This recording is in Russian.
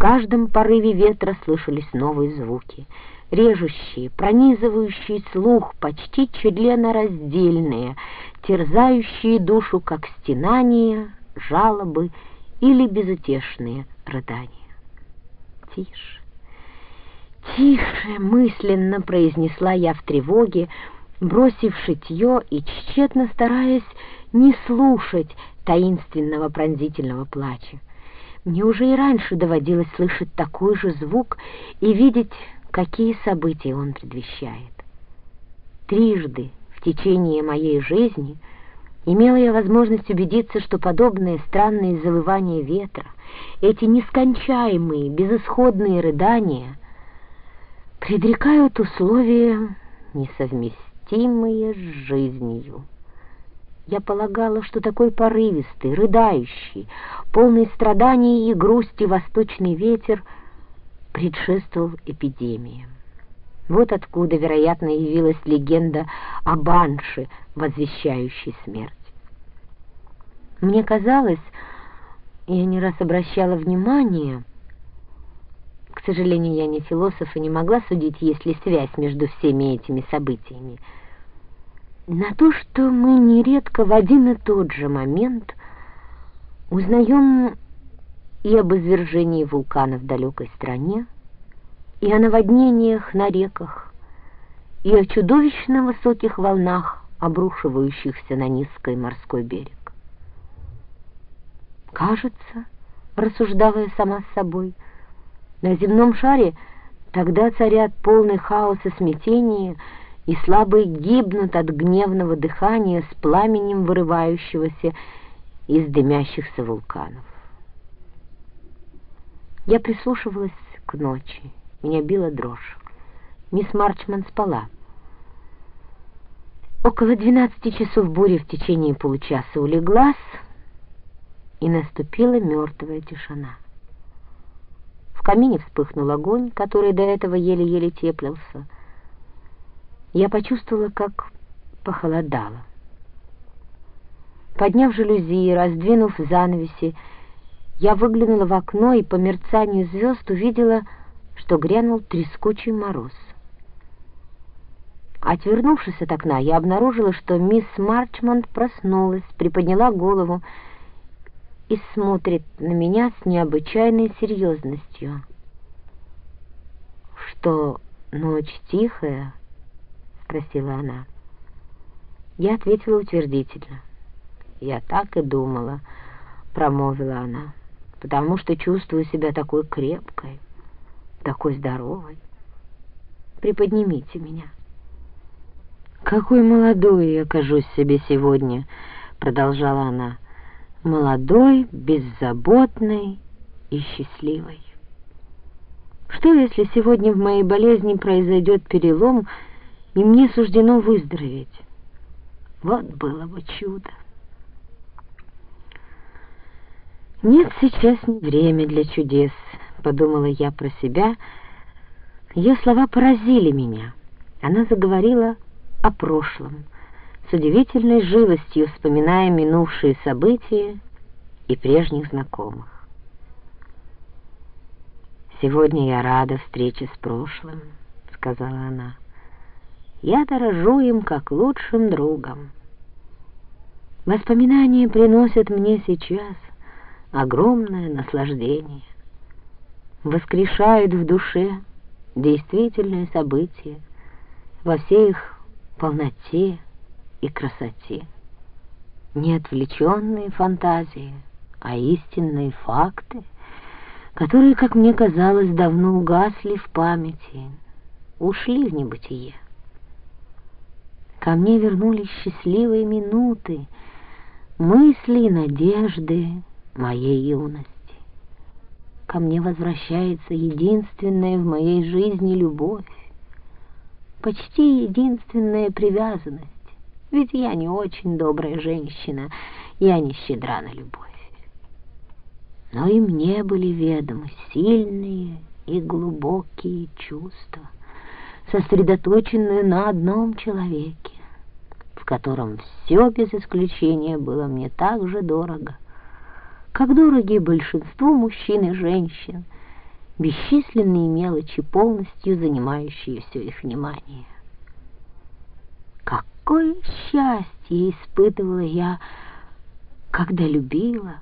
каждом порыве ветра слышались новые звуки, режущие, пронизывающие слух, почти членораздельные, терзающие душу, как стенания, жалобы или безутешные рыдания. «Тише, тише!» — мысленно произнесла я в тревоге, бросив шитье и тщетно стараясь не слушать таинственного пронзительного плача. Мне уже и раньше доводилось слышать такой же звук и видеть, какие события он предвещает. Трижды в течение моей жизни имела я возможность убедиться, что подобные странные завывания ветра, эти нескончаемые, безысходные рыдания предрекают условия, несовместимые с жизнью. Я полагала, что такой порывистый, рыдающий, полный страданий и грусти восточный ветер предшествовал эпидемии. Вот откуда, вероятно, явилась легенда о банше, возвещающей смерть. Мне казалось, я не раз обращала внимание, к сожалению, я не философ и не могла судить, есть ли связь между всеми этими событиями, на то, что мы нередко в один и тот же момент узнаем и об извержении вулкана в далекой стране, и о наводнениях на реках, и о чудовищно высоких волнах, обрушивающихся на низкий морской берег. Кажется, рассуждала я сама с собой, на земном шаре тогда царят полный хаос и смятение — и слабые гибнут от гневного дыхания с пламенем вырывающегося из дымящихся вулканов. Я прислушивалась к ночи, меня била дрожь. Мисс Марчман спала. Около двенадцати часов буря в течение получаса улеглась, и наступила мертвая тишина. В камине вспыхнул огонь, который до этого еле-еле теплился — я почувствовала, как похолодало. Подняв жалюзи и раздвинув занавеси, я выглянула в окно и по мерцанию звезд увидела, что грянул трескучий мороз. Отвернувшись от окна, я обнаружила, что мисс Марчмонт проснулась, приподняла голову и смотрит на меня с необычайной серьезностью. Что ночь тихая, спросила она. Я ответила утвердительно. «Я так и думала», — промолвила она, «потому что чувствую себя такой крепкой, такой здоровой. Приподнимите меня». «Какой молодой я кажусь себе сегодня», — продолжала она, «молодой, беззаботной и счастливой. Что, если сегодня в моей болезни произойдет перелом, — и мне суждено выздороветь. Вот было бы чудо. Нет, сейчас не время для чудес, подумала я про себя. Ее слова поразили меня. Она заговорила о прошлом, с удивительной живостью вспоминая минувшие события и прежних знакомых. «Сегодня я рада встрече с прошлым», — сказала она я дорожу им как лучшим другом. Воспоминания приносят мне сейчас огромное наслаждение, воскрешают в душе действительные события во всей их полноте и красоте. Не отвлеченные фантазии, а истинные факты, которые, как мне казалось, давно угасли в памяти, ушли в небытие. Ко мне вернулись счастливые минуты, мысли и надежды моей юности. Ко мне возвращается единственная в моей жизни любовь, почти единственная привязанность, ведь я не очень добрая женщина, я не щедра на любовь. Но и мне были ведомы сильные и глубокие чувства — сосредоточенную на одном человеке, котором все без исключения было мне так же дорого, как дороги большинству мужчин и женщин, бесчисленные мелочи, полностью занимающие все их внимание. Какое счастье испытывала я, когда любила,